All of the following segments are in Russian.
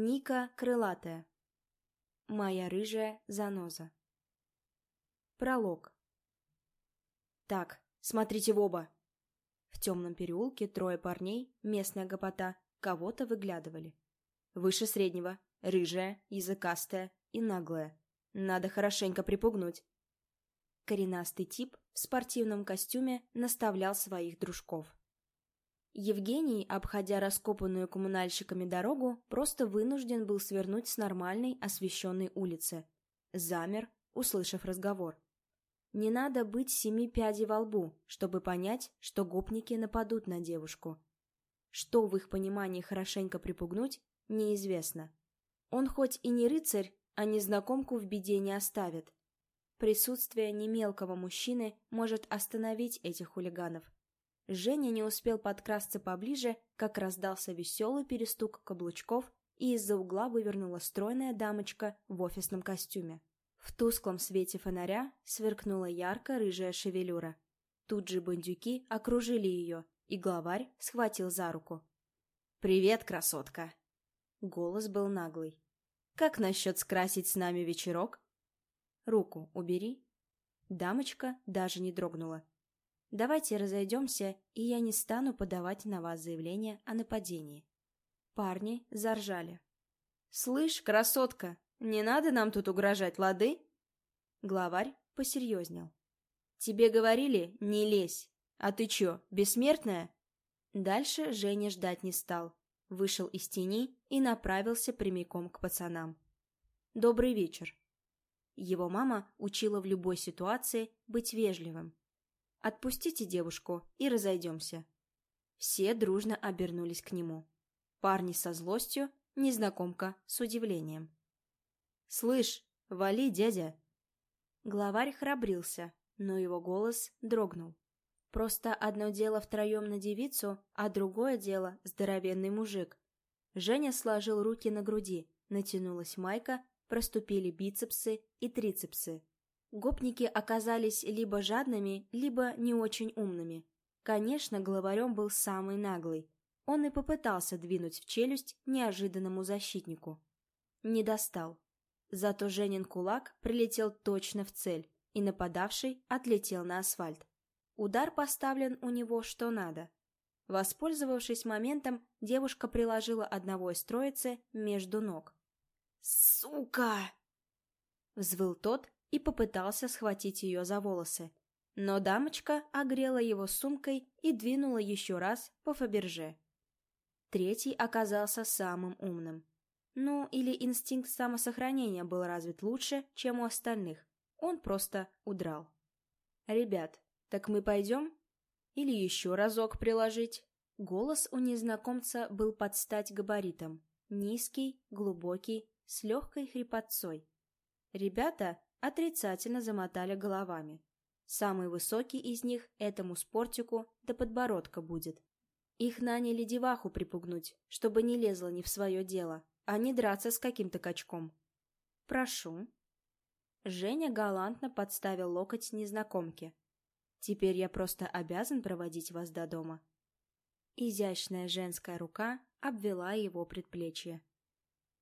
Ника крылатая. Моя рыжая заноза. Пролог. Так, смотрите в оба. В темном переулке трое парней, местная гопота, кого-то выглядывали. Выше среднего, рыжая, языкастая и наглая. Надо хорошенько припугнуть. Коренастый тип в спортивном костюме наставлял своих дружков. Евгений, обходя раскопанную коммунальщиками дорогу, просто вынужден был свернуть с нормальной освещенной улицы. Замер, услышав разговор. Не надо быть семи пядей во лбу, чтобы понять, что гопники нападут на девушку. Что в их понимании хорошенько припугнуть, неизвестно. Он хоть и не рыцарь, а незнакомку в беде не оставит. Присутствие немелкого мужчины может остановить этих хулиганов. Женя не успел подкрасться поближе, как раздался веселый перестук каблучков, и из-за угла вывернула стройная дамочка в офисном костюме. В тусклом свете фонаря сверкнула ярко-рыжая шевелюра. Тут же бандюки окружили ее, и главарь схватил за руку. «Привет, красотка!» Голос был наглый. «Как насчет скрасить с нами вечерок?» Руку убери. Дамочка даже не дрогнула. Давайте разойдемся, и я не стану подавать на вас заявление о нападении. Парни заржали. «Слышь, красотка, не надо нам тут угрожать, лады?» Главарь посерьезнел. «Тебе говорили, не лезь. А ты чё, бессмертная?» Дальше Женя ждать не стал. Вышел из тени и направился прямиком к пацанам. «Добрый вечер. Его мама учила в любой ситуации быть вежливым. «Отпустите девушку и разойдемся». Все дружно обернулись к нему. Парни со злостью, незнакомка с удивлением. «Слышь, вали, дядя!» Главарь храбрился, но его голос дрогнул. Просто одно дело втроем на девицу, а другое дело — здоровенный мужик. Женя сложил руки на груди, натянулась майка проступили бицепсы и трицепсы. Гопники оказались либо жадными, либо не очень умными. Конечно, главарем был самый наглый. Он и попытался двинуть в челюсть неожиданному защитнику. Не достал. Зато Женин кулак прилетел точно в цель, и нападавший отлетел на асфальт. Удар поставлен у него что надо. Воспользовавшись моментом, девушка приложила одного из троицы между ног. «Сука!» Взвыл тот и попытался схватить ее за волосы. Но дамочка огрела его сумкой и двинула еще раз по Фаберже. Третий оказался самым умным. Ну, или инстинкт самосохранения был развит лучше, чем у остальных. Он просто удрал. «Ребят, так мы пойдем? Или еще разок приложить?» Голос у незнакомца был под стать габаритом. Низкий, глубокий, с легкой хрипотцой. Ребята отрицательно замотали головами. Самый высокий из них этому спортику до подбородка будет. Их наняли деваху припугнуть, чтобы не лезла не в свое дело, а не драться с каким-то качком. «Прошу». Женя галантно подставил локоть незнакомке. «Теперь я просто обязан проводить вас до дома». Изящная женская рука обвела его предплечье.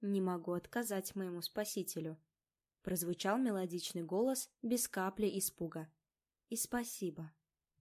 «Не могу отказать моему спасителю», — прозвучал мелодичный голос без капли испуга. «И спасибо».